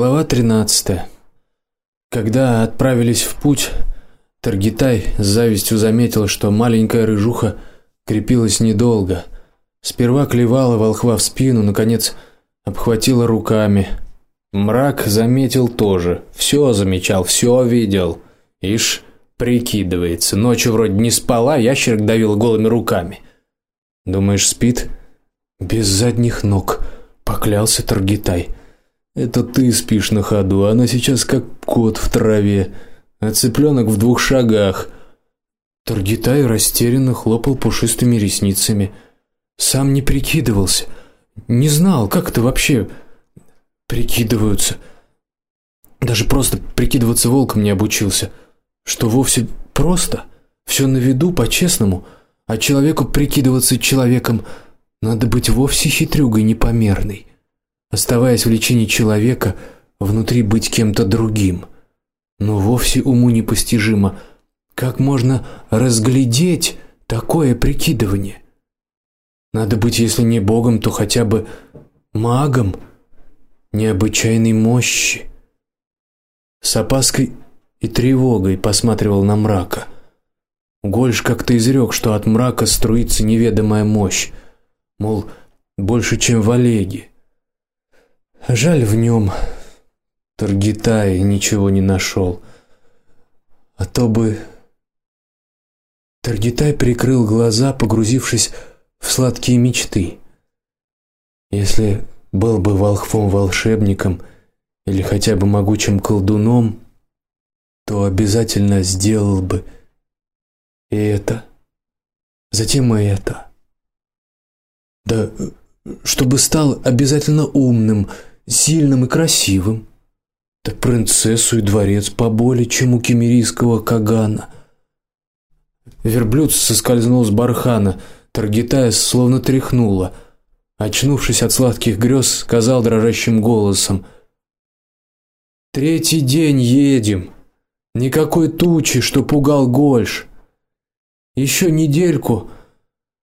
Глава 13. Когда отправились в путь, Таргитай с завистью заметил, что маленькая рыжуха крепилась недолго. Сперва клевала волхва в спину, наконец обхватила руками. Мрак заметил тоже. все замечал, все видел. Ишь, прикидывается. Ночью вроде не спала, ящерк давил голыми руками. Думаешь, спит? Без задних ног, поклялся Таргитай. Это ты спишь на ходу, она сейчас как кот в траве, а цыпленок в двух шагах. Таргитай растерянно хлопал пушистыми ресницами. Сам не прикидывался, не знал, как это вообще прикидываются. Даже просто прикидываться волком не обучился, что вовсе просто, все на виду по-честному, а человеку прикидываться человеком надо быть вовсе хитрюгой непомерной оставаясь в личине человека, внутри быть кем-то другим. Но вовсе уму непостижимо, как можно разглядеть такое прикидывание. Надо быть, если не богом, то хотя бы магом необычайной мощи. С опаской и тревогой посматривал на мрака. Гольш как-то изрек, что от мрака струится неведомая мощь, мол, больше, чем в Олеге. Жаль в нем Таргитай ничего не нашел. А то бы Таргитай прикрыл глаза, погрузившись в сладкие мечты. Если был бы волхвом-волшебником или хотя бы могучим колдуном, то обязательно сделал бы и это, затем и это. Да чтобы стал обязательно умным, сильным и красивым. Так принцессу и дворец поболее, чем у кемерийского кагана. Верблюд соскользнул с бархана, Таргитая словно тряхнуло. Очнувшись от сладких грез, сказал дрожащим голосом: Третий день едем. Никакой тучи, что пугал Гольш. Еще недельку,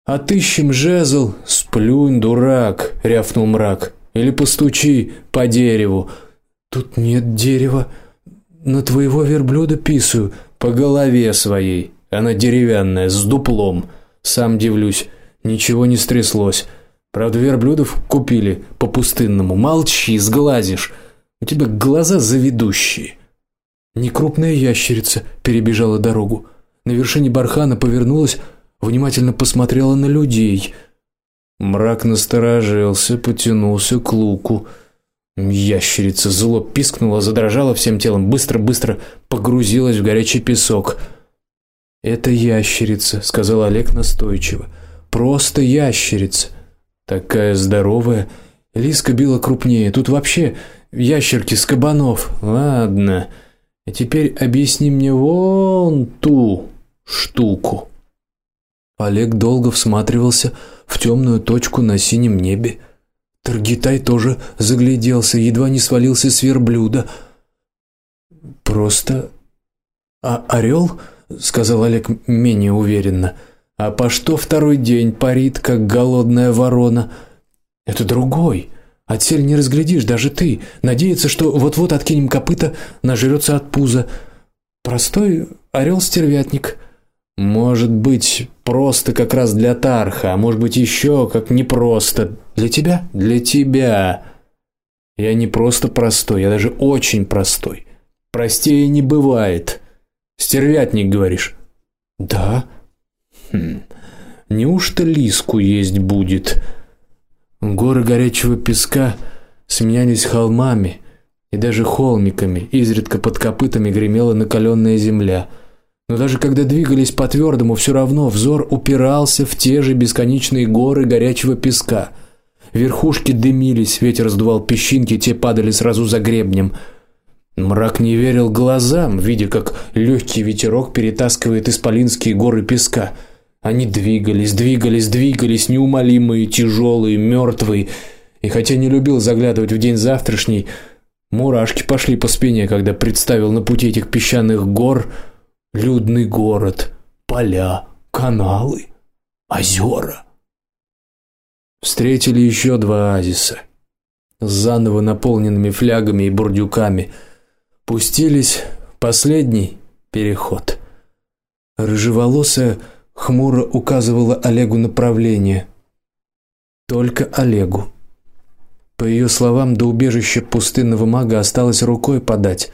отыщем жезл, сплюнь, дурак, рявкнул мрак. Или постучи по дереву. Тут нет дерева. На твоего верблюда писаю по голове своей. Она деревянная, с дуплом. Сам дивлюсь, ничего не стряслось. Правда, верблюдов купили по пустынному. Молчи, сглазишь. У тебя глаза заведущие. Некрупная ящерица перебежала дорогу. На вершине бархана повернулась, внимательно посмотрела на людей. Мрак насторожился, потянулся к луку. Ящерица зло пискнула, задрожала всем телом, быстро-быстро погрузилась в горячий песок. Это ящерица, сказал Олег настойчиво. Просто ящерица. Такая здоровая. Лиска била крупнее. Тут вообще ящерки с кабанов. Ладно. А теперь объясни мне вон ту штуку. Олег долго всматривался в темную точку на синем небе. Таргитай тоже загляделся, едва не свалился с верблюда. Просто а орел, сказал Олег менее уверенно. А по что второй день парит, как голодная ворона? Это другой. Отсель не разглядишь даже ты. Надеется, что вот-вот откинем копыта, нажрется от пуза. Простой орел стервятник может быть, просто как раз для Тарха, а может быть еще как не просто для тебя, для тебя. Я не просто простой, я даже очень простой. Простее не бывает. Стервятник, говоришь? Да. Хм. Неужто лиску есть будет? Горы горячего песка сменялись холмами и даже холмиками, изредка под копытами гремела накаленная земля. Но даже когда двигались по твердому, все равно взор упирался в те же бесконечные горы горячего песка. Верхушки дымились, ветер сдувал песчинки, те падали сразу за гребнем. Мрак не верил глазам, видя, как легкий ветерок перетаскивает исполинские горы песка. Они двигались, двигались, двигались, неумолимые, тяжелые, мертвые. И хотя не любил заглядывать в день завтрашний, мурашки пошли по спине, когда представил на пути этих песчаных гор людный город, поля, каналы, озера. Встретили еще два оазиса. заново наполненными флягами и бурдюками, пустились в последний переход. Рыжеволосая хмуро указывала Олегу направление. Только Олегу. По ее словам, до убежища пустынного мага осталось рукой подать.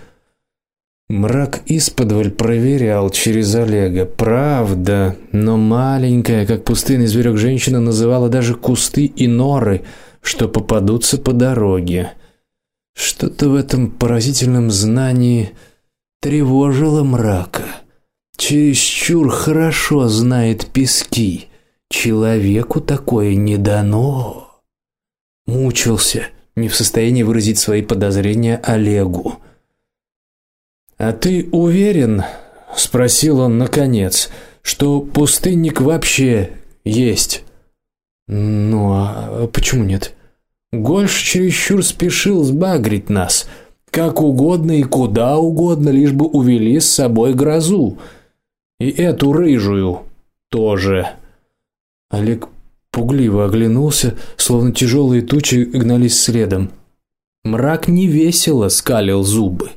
Мрак исподволь проверял через Олега. Правда, но маленькая, как пустынный зверек женщина называла даже кусты и норы, что попадутся по дороге. Что-то в этом поразительном знании тревожило мрака. Чересчур хорошо знает пески. Человеку такое не дано. Мучился, не в состоянии выразить свои подозрения Олегу. А ты уверен, спросил он наконец, что пустынник вообще есть? Ну, а почему нет? Гольш чересчур спешил сбагрить нас, как угодно и куда угодно, лишь бы увели с собой грозу. И эту рыжую тоже. Олег пугливо оглянулся, словно тяжелые тучи гнались следом. Мрак невесело скалил зубы.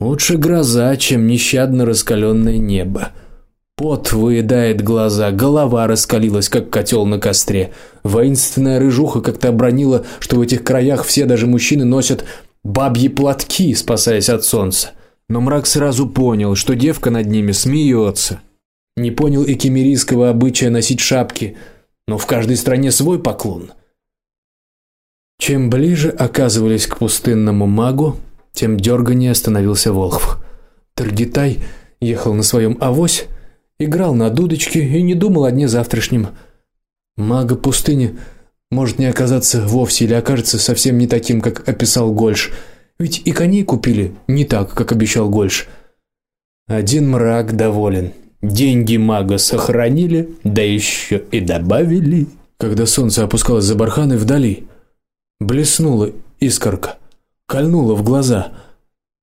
Лучше гроза, чем нещадно раскаленное небо. Пот выедает глаза, голова раскалилась как котел на костре. Воинственная рыжуха как-то обронила, что в этих краях все даже мужчины носят бабьи платки, спасаясь от солнца. Но мрак сразу понял, что девка над ними смеется. Не понял и кемерийского обычая носить шапки, но в каждой стране свой поклон. Чем ближе оказывались к пустынному магу, тем дерганнее становился Волхв. Таргитай ехал на своем авось, играл на дудочке и не думал о дне завтрашнем. Мага пустыни может не оказаться вовсе или окажется совсем не таким, как описал Гольш. Ведь и коней купили не так, как обещал Гольш. Один мрак доволен. Деньги мага сохранили, да еще и добавили. Когда солнце опускалось за барханы вдали, блеснула искорка кольнуло в глаза.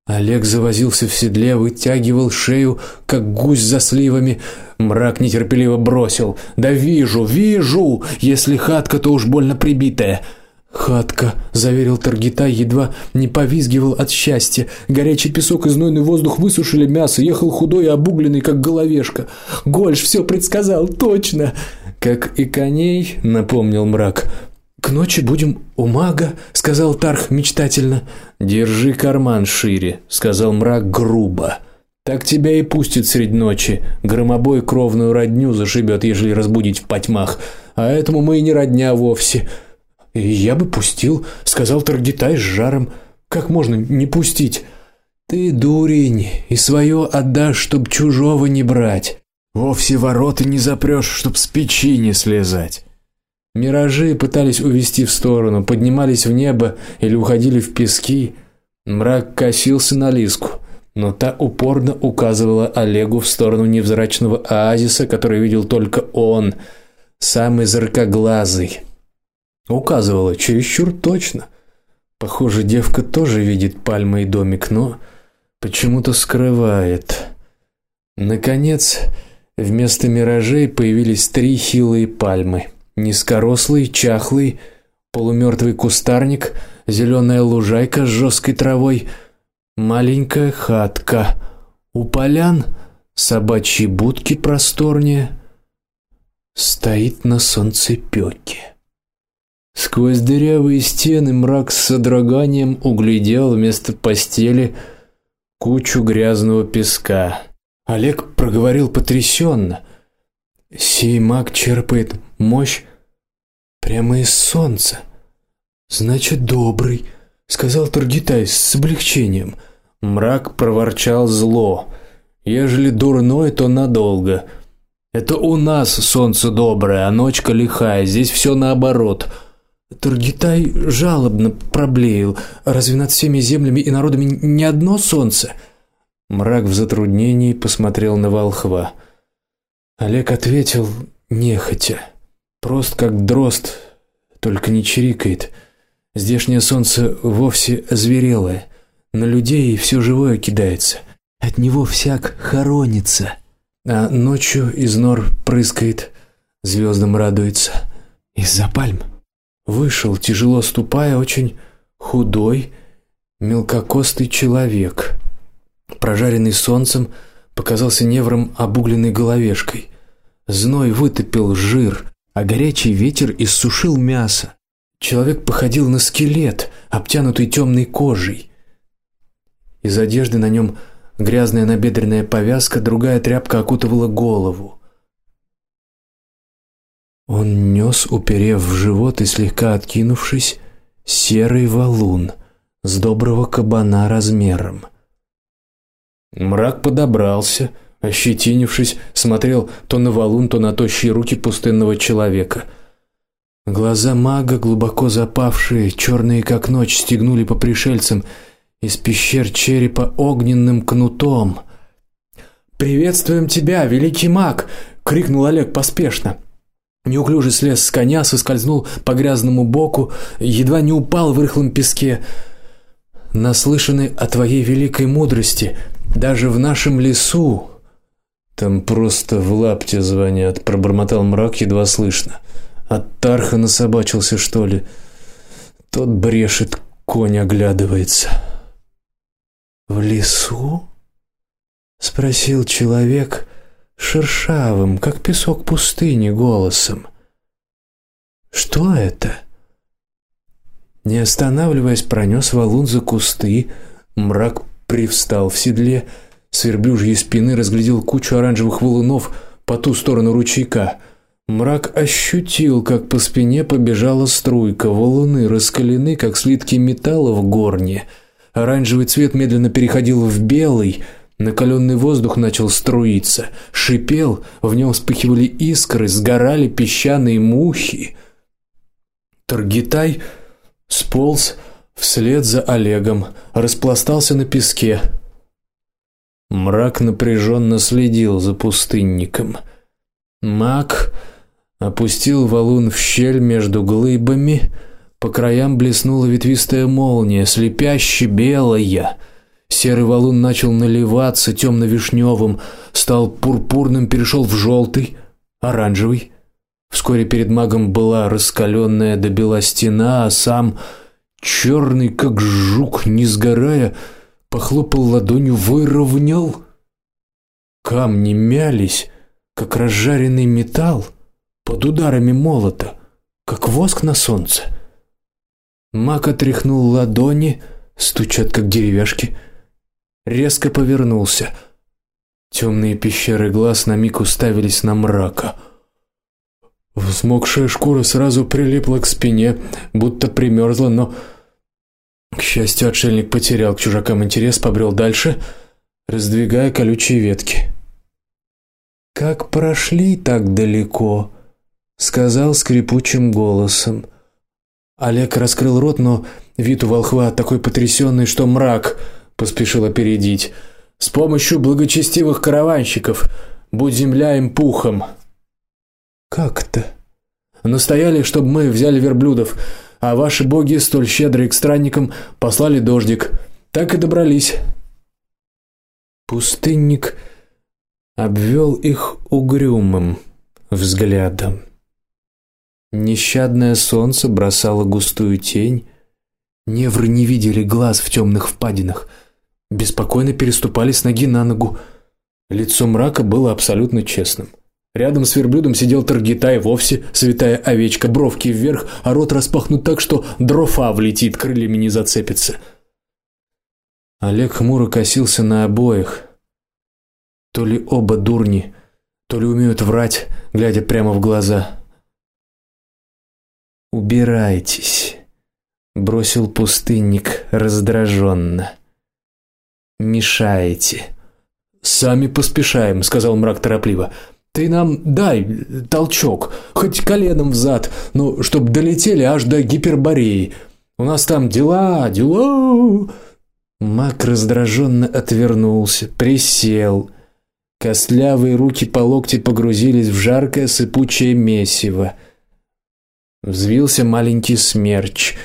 Олег завозился в седле, вытягивал шею, как гусь за сливами. Мрак нетерпеливо бросил: "Да вижу, вижу, если хатка, то уж больно прибитая". Хатка, заверил Таргитай, едва не повизгивал от счастья. Горячий песок и знойный воздух высушили мясо, ехал худой и обугленный, как головешка. Гольш все предсказал точно. Как и коней, напомнил мрак. К ночи будем у мага, сказал Тарх мечтательно. Держи карман шире, сказал мрак грубо. Так тебя и пустит средь ночи. Громобой кровную родню зашибет, ежели разбудить в потьмах. А этому мы и не родня вовсе. Я бы пустил, сказал Таргитай с жаром. Как можно не пустить? Ты дурень, и свое отдашь, чтоб чужого не брать. Вовсе ворота не запрёшь, чтоб с печи не слезать. Миражи пытались увести в сторону, поднимались в небо или уходили в пески. Мрак косился на Лиску, но та упорно указывала Олегу в сторону невзрачного оазиса, который видел только он, самый зракоглазый. Указывала чересчур точно. Похоже, девка тоже видит пальмы и домик, но почему-то скрывает. Наконец, вместо миражей появились три хилые пальмы. Низкорослый, чахлый, полумертвый кустарник, зеленая лужайка с жесткой травой, маленькая хатка. У полян собачьи будки просторнее. Стоит на солнцепёке. Сквозь дырявые стены мрак с содроганием углядел вместо постели кучу грязного песка. Олег проговорил потрясенно: Сей черпает мощь прямо из солнца. Значит, добрый, сказал Тургитай с облегчением. Мрак проворчал зло. Ежели дурной, то надолго. Это у нас солнце доброе, а ночка лихая. Здесь все наоборот. Тургитай жалобно проблеял: "Разве над всеми землями и народами не одно солнце?" Мрак в затруднении посмотрел на Волхва. Олег ответил нехотя, прост как дрозд, только не чирикает. Здешнее солнце вовсе озверелое, на людей и все живое кидается. От него всяк хоронится, а ночью из нор прыскает, звездам радуется из-за пальм. вышел, тяжело ступая, очень худой, мелкокостый человек. Прожаренный солнцем, показался невром обугленной головешкой. Зной вытопил жир, а горячий ветер иссушил мясо. Человек походил на скелет, обтянутый темной кожей. Из одежды на нем грязная набедренная повязка, другая тряпка окутывала голову. Он нес, уперев в живот и слегка откинувшись, серый валун с доброго кабана размером. Мрак подобрался, ощетинившись, смотрел то на валун, то на тощие руки пустынного человека. Глаза мага, глубоко запавшие, черные как ночь, стегнули по пришельцам из пещер черепа огненным кнутом. Приветствуем тебя, великий маг, крикнул Олег поспешно. Неуклюже слез с коня, соскользнул по грязному боку, едва не упал в рыхлом песке. Наслышаны о твоей великой мудрости, даже в нашем лесу. Там просто в лапте звонят, пробормотал мрак едва слышно. От Тарха насобачился, что ли? Тот брешет, конь оглядывается. В лесу? спросил человек шершавым, как песок пустыни, голосом. Что это? Не останавливаясь, пронес валун за кусты. Мрак привстал в седле, с верблюжьей спины разглядел кучу оранжевых валунов по ту сторону ручейка. Мрак ощутил, как по спине побежала струйка, валуны раскалены, как слитки металла в горне. Оранжевый цвет медленно переходил в белый, накаленный воздух начал струиться, шипел, в нем вспыхивали искры, сгорали песчаные мухи. Таргитай сполз вслед за Олегом, распластался на песке. Мрак напряженно следил за пустынником. Мак опустил валун в щель между глыбами, по краям блеснула ветвистая молния, слепяще белая. Серый валун начал наливаться темно вишневым стал пурпурным, перешел в желтый, оранжевый. Вскоре перед магом была раскаленная до бела стена, а сам черный, как жук, не сгорая, похлопал ладонью, выровнял. Камни мялись, как разжаренный металл под ударами молота, как воск на солнце. Мак отряхнул ладони, стучат как деревяшки, резко повернулся. Темные пещеры глаз на миг уставились на мрака. Взмокшая шкура сразу прилипла к спине, будто примерзла, но к счастью, отшельник потерял к чужакам интерес, побрел дальше, раздвигая колючие ветки. Как прошли так далеко, сказал скрипучим голосом. Олег раскрыл рот, но вид у волхва такой потрясенный, что мрак поспешил опередить. С помощью благочестивых караванщиков, будь земля им пухом. Как-то настояли, чтобы мы взяли верблюдов а ваши боги, столь щедрые к странникам, послали дождик. Так и добрались. Пустынник обвел их угрюмым взглядом. Нещадное солнце бросало густую тень, невры не видели глаз в темных впадинах, беспокойно переступали с ноги на ногу. Лицо мрака было абсолютно честным. Рядом с верблюдом сидел Таргитай, вовсе святая овечка, бровки вверх, а рот распахнут так, что дрофа влетит, крыльями не зацепится. Олег хмуро косился на обоих. То ли оба дурни, то ли умеют врать, глядя прямо в глаза. Убирайтесь, бросил пустынник раздраженно. Мешаете. Сами поспешаем, сказал мрак торопливо. Ты нам дай толчок, хоть коленом в зад, но чтоб долетели аж до гипербореи. У нас там дела, дела. Мак раздраженно отвернулся, присел. Костлявые руки по локти погрузились в жаркое сыпучее месиво. Взвился маленький смерч.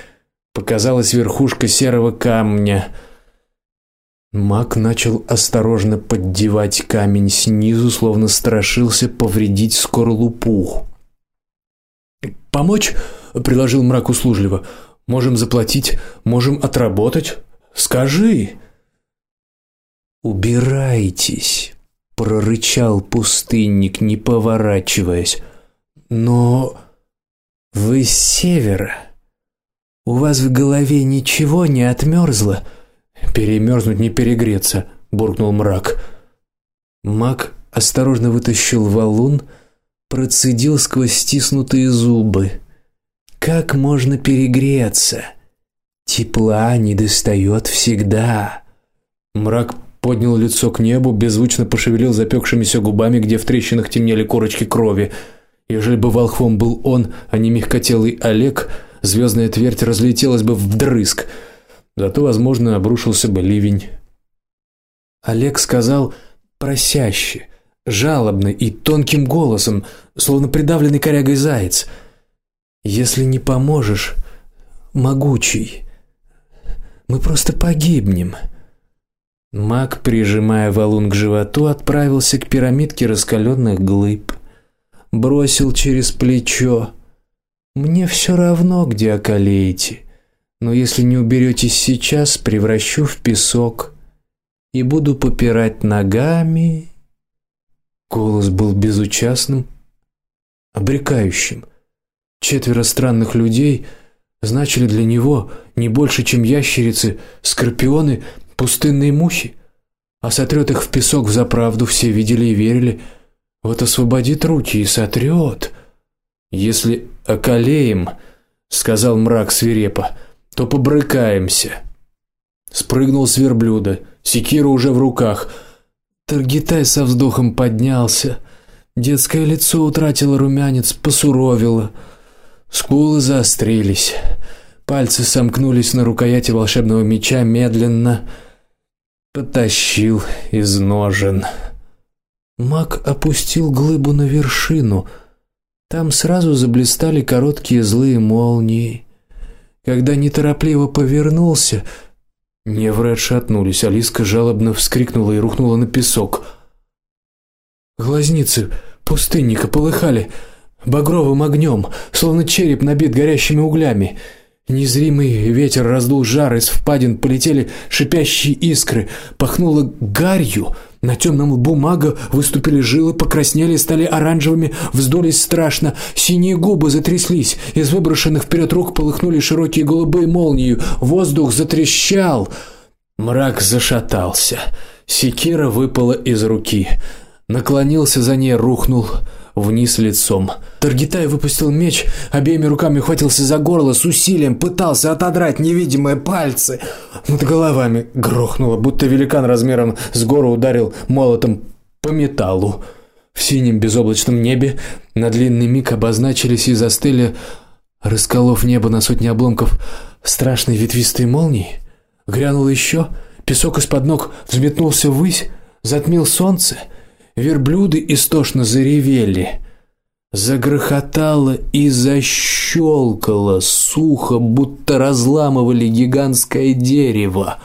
Показалась верхушка серого камня. Мак начал осторожно поддевать камень снизу, словно страшился повредить скорлупу. Помочь? предложил мрак услужливо. Можем заплатить, можем отработать. Скажи. Убирайтесь, прорычал пустынник, не поворачиваясь. Но вы с севера. У вас в голове ничего не отмерзло? Перемерзнуть не перегреться, буркнул мрак. Мак осторожно вытащил валун, процедил сквозь стиснутые зубы. Как можно перегреться? Тепла не достает всегда. Мрак поднял лицо к небу, беззвучно пошевелил запекшимися губами, где в трещинах темнели корочки крови. Ежели бы волхвом был он, а не мягкотелый Олег, звездная твердь разлетелась бы вдрызг. Зато, возможно, обрушился бы ливень. Олег сказал просяще, жалобно и тонким голосом, словно придавленный корягой заяц: "Если не поможешь, могучий, мы просто погибнем". Маг, прижимая валун к животу, отправился к пирамидке раскаленных глыб, бросил через плечо: "Мне все равно, где околеете, но если не уберетесь сейчас, превращу в песок" и буду попирать ногами. Голос был безучастным, обрекающим. Четверо странных людей значили для него не больше, чем ящерицы, скорпионы, пустынные мухи. А сотрет их в песок в заправду все видели и верили. Вот освободит руки и сотрет. Если околеем, сказал мрак свирепо, то побрыкаемся. Спрыгнул с верблюда, секира уже в руках. Таргитай со вздохом поднялся. Детское лицо утратило румянец, посуровило. Скулы заострились. Пальцы сомкнулись на рукояти волшебного меча медленно потащил из ножен. Маг опустил глыбу на вершину. Там сразу заблестели короткие злые молнии. Когда неторопливо повернулся, Невры отшатнулись, Алиска жалобно вскрикнула и рухнула на песок. Глазницы пустынника полыхали багровым огнем, словно череп набит горящими углями. Незримый ветер раздул жар, из впадин полетели шипящие искры, пахнуло гарью. На темном лбу мага выступили жилы, покраснели, стали оранжевыми, вздулись страшно, синие губы затряслись, из выброшенных вперед рук полыхнули широкие голубые молнии, воздух затрещал. Мрак зашатался. Секира выпала из руки. Наклонился за ней, рухнул вниз лицом. Таргитай выпустил меч, обеими руками ухватился за горло, с усилием пытался отодрать невидимые пальцы. Над головами грохнуло, будто великан размером с гору ударил молотом по металлу. В синем безоблачном небе на длинный миг обозначились и застыли, расколов небо на сотни обломков, страшные ветвистые молнии. Грянул еще, песок из-под ног взметнулся ввысь, затмил солнце. Верблюды истошно заревели. Загрохотало и защелкало сухо, будто разламывали гигантское дерево.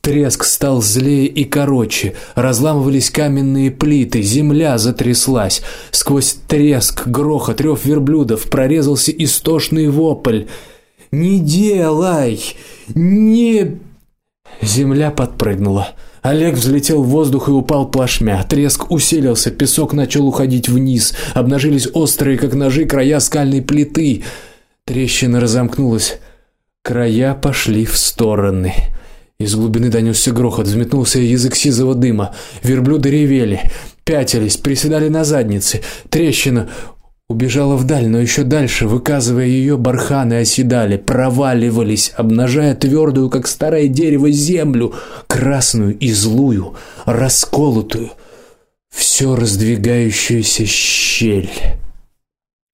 Треск стал злее и короче, разламывались каменные плиты, земля затряслась. Сквозь треск, грохот, рев верблюдов прорезался истошный вопль. Не делай! Не Земля подпрыгнула. Олег взлетел в воздух и упал плашмя. Треск усилился, песок начал уходить вниз, обнажились острые, как ножи, края скальной плиты. Трещина разомкнулась. Края пошли в стороны. Из глубины донесся грохот, взметнулся язык сизого дыма. Верблюды ревели, пятились, приседали на задницы. Трещина убежала вдаль, но еще дальше, выказывая ее, барханы оседали, проваливались, обнажая твердую, как старое дерево, землю, красную и злую, расколотую, все раздвигающуюся щель.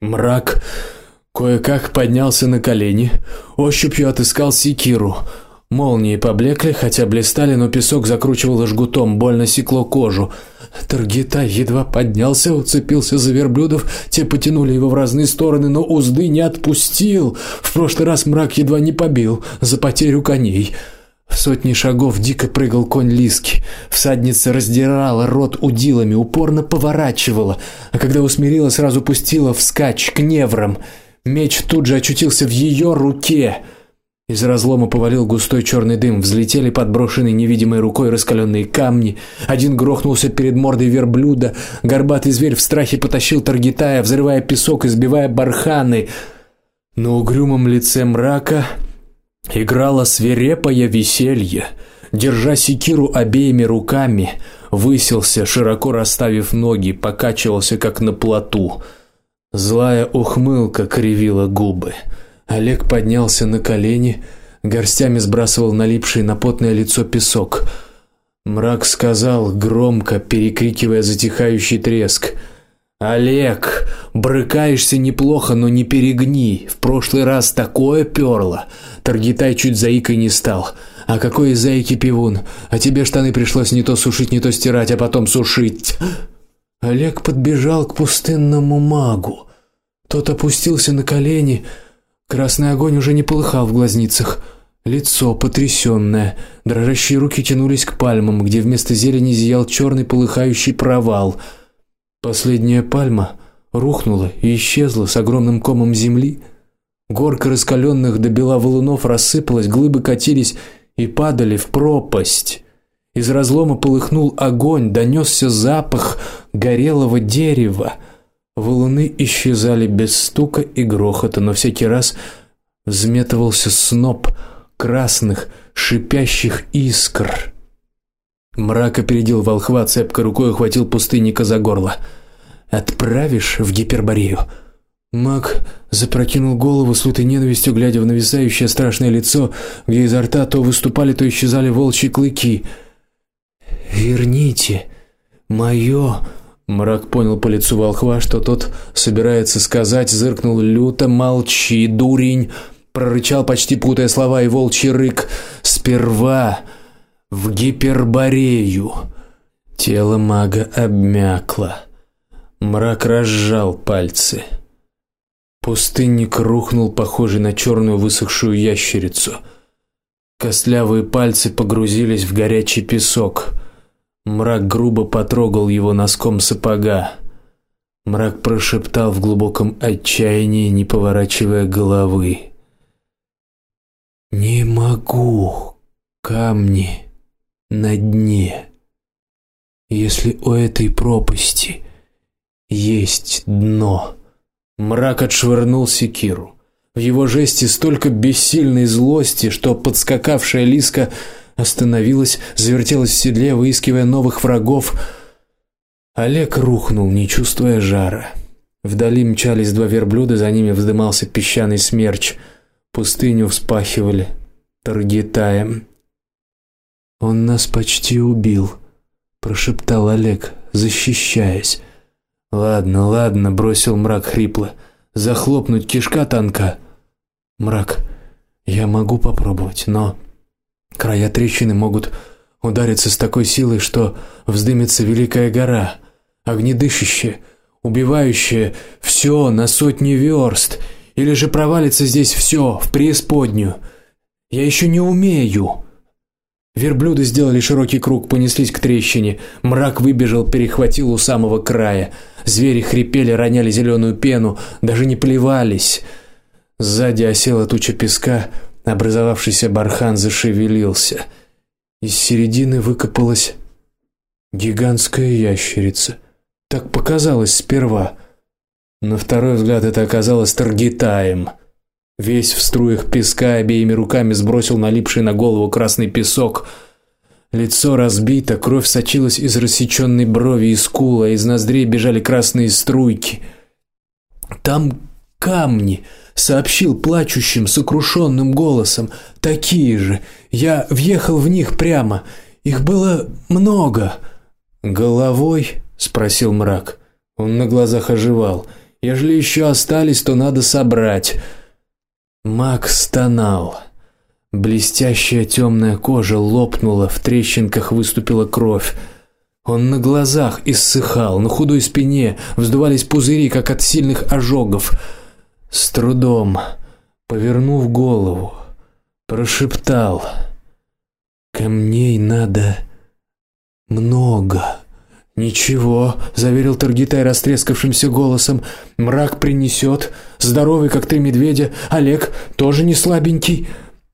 Мрак кое-как поднялся на колени, ощупью отыскал секиру. Молнии поблекли, хотя блистали, но песок закручивал жгутом, больно секло кожу. Таргитай едва поднялся, уцепился за верблюдов, те потянули его в разные стороны, но узды не отпустил. В прошлый раз мрак едва не побил за потерю коней. В сотни шагов дико прыгал конь Лиски. Всадница раздирала рот удилами, упорно поворачивала, а когда усмирила, сразу пустила вскачь к неврам. Меч тут же очутился в ее руке. Из разлома повалил густой черный дым, взлетели подброшенные невидимой рукой раскаленные камни. Один грохнулся перед мордой верблюда, горбатый зверь в страхе потащил Таргитая, взрывая песок и сбивая барханы. На угрюмом лице мрака играло свирепое веселье. Держа секиру обеими руками, высился, широко расставив ноги, покачивался как на плоту. Злая ухмылка кривила губы. Олег поднялся на колени, горстями сбрасывал налипший на потное лицо песок. Мрак сказал громко, перекрикивая затихающий треск: Олег, брыкаешься неплохо, но не перегни. В прошлый раз такое перло. Таргитай чуть заикой не стал. А какой из заики пивун? А тебе штаны пришлось не то сушить, не то стирать, а потом сушить. Олег подбежал к пустынному магу. Тот опустился на колени. Красный огонь уже не полыхал в глазницах. Лицо потрясенное, дрожащие руки тянулись к пальмам, где вместо зелени зиял черный полыхающий провал. Последняя пальма рухнула и исчезла с огромным комом земли. Горка раскаленных до бела валунов рассыпалась, глыбы катились и падали в пропасть. Из разлома полыхнул огонь, донесся запах горелого дерева. Валуны исчезали без стука и грохота, но всякий раз взметывался сноп красных шипящих искр. Мрак опередил волхва, цепко рукой ухватил пустынника за горло. Отправишь в Гиперборею. Маг запрокинул голову с лютой ненавистью, глядя в нависающее страшное лицо, где изо рта то выступали, то исчезали волчьи клыки. Верните мое Мрак понял по лицу волхва, что тот собирается сказать, зыркнул люто: "Молчи, дурень!" прорычал, почти путая слова и волчий рык: "Сперва в Гиперборею". Тело мага обмякло. Мрак разжал пальцы. Пустынник рухнул, похожий на черную высохшую ящерицу. Костлявые пальцы погрузились в горячий песок. Мрак грубо потрогал его носком сапога. Мрак прошептал в глубоком отчаянии, не поворачивая головы: "Не могу. Камни на дне. Если у этой пропасти есть дно". Мрак отшвырнул секиру. В его жесте столько бессильной злости, что подскакавшая Лиска остановилась, завертелась в седле, выискивая новых врагов. Олег рухнул, не чувствуя жара. Вдали мчались два верблюда, за ними вздымался песчаный смерч. Пустыню вспахивали таргетаем. Он нас почти убил, прошептал Олег, защищаясь. Ладно, ладно, бросил мрак хрипло. Захлопнуть кишка танка. Мрак. Я могу попробовать, но края трещины могут удариться с такой силой, что вздымется великая гора, огнедышащая, убивающая все на сотни верст, или же провалится здесь все в преисподнюю. Я еще не умею. Верблюды сделали широкий круг, понеслись к трещине. Мрак выбежал, перехватил у самого края. Звери хрипели, роняли зеленую пену, даже не плевались. Сзади осела туча песка, образовавшийся бархан зашевелился. Из середины выкопалась гигантская ящерица. Так показалось сперва. На второй взгляд это оказалось таргетаем. Весь в струях песка обеими руками сбросил налипший на голову красный песок. Лицо разбито, кровь сочилась из рассечённой брови и скулы, а из ноздрей бежали красные струйки. Там камни, сообщил плачущим, сокрушенным голосом. Такие же. Я въехал в них прямо. Их было много. Головой, спросил мрак. Он на глазах оживал. Ежели еще остались, то надо собрать. Мак стонал. Блестящая темная кожа лопнула, в трещинках выступила кровь. Он на глазах иссыхал, на худой спине вздувались пузыри, как от сильных ожогов. С трудом, повернув голову, прошептал: "Камней надо много. Ничего, заверил Таргитай растрескавшимся голосом. Мрак принесет. Здоровый, как ты медведя. Олег тоже не слабенький.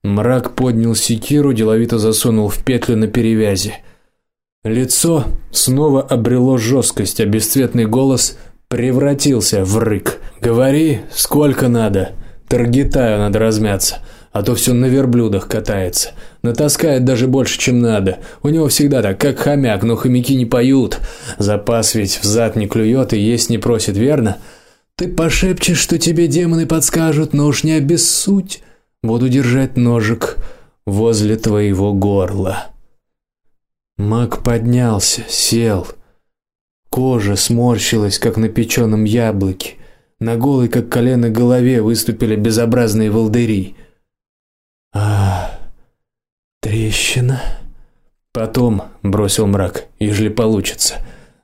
Мрак поднял секиру, деловито засунул в петлю на перевязи. Лицо снова обрело жесткость, а бесцветный голос превратился в рык. Говори, сколько надо. Таргитаю надо размяться а то все на верблюдах катается. Натаскает даже больше, чем надо. У него всегда так, как хомяк, но хомяки не поют. Запас ведь в зад не клюет и есть не просит, верно? Ты пошепчешь, что тебе демоны подскажут, но уж не обессудь. Буду держать ножик возле твоего горла. Мак поднялся, сел. Кожа сморщилась, как на печеном яблоке. На голой, как колено, голове выступили безобразные волдыри. А трещина. Потом бросил мрак, ежели получится.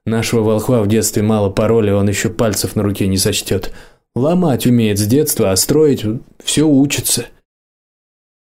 Нашего волхва в детстве мало пароли, он еще пальцев на руке не сочтет. Ломать умеет с детства, а строить все учится.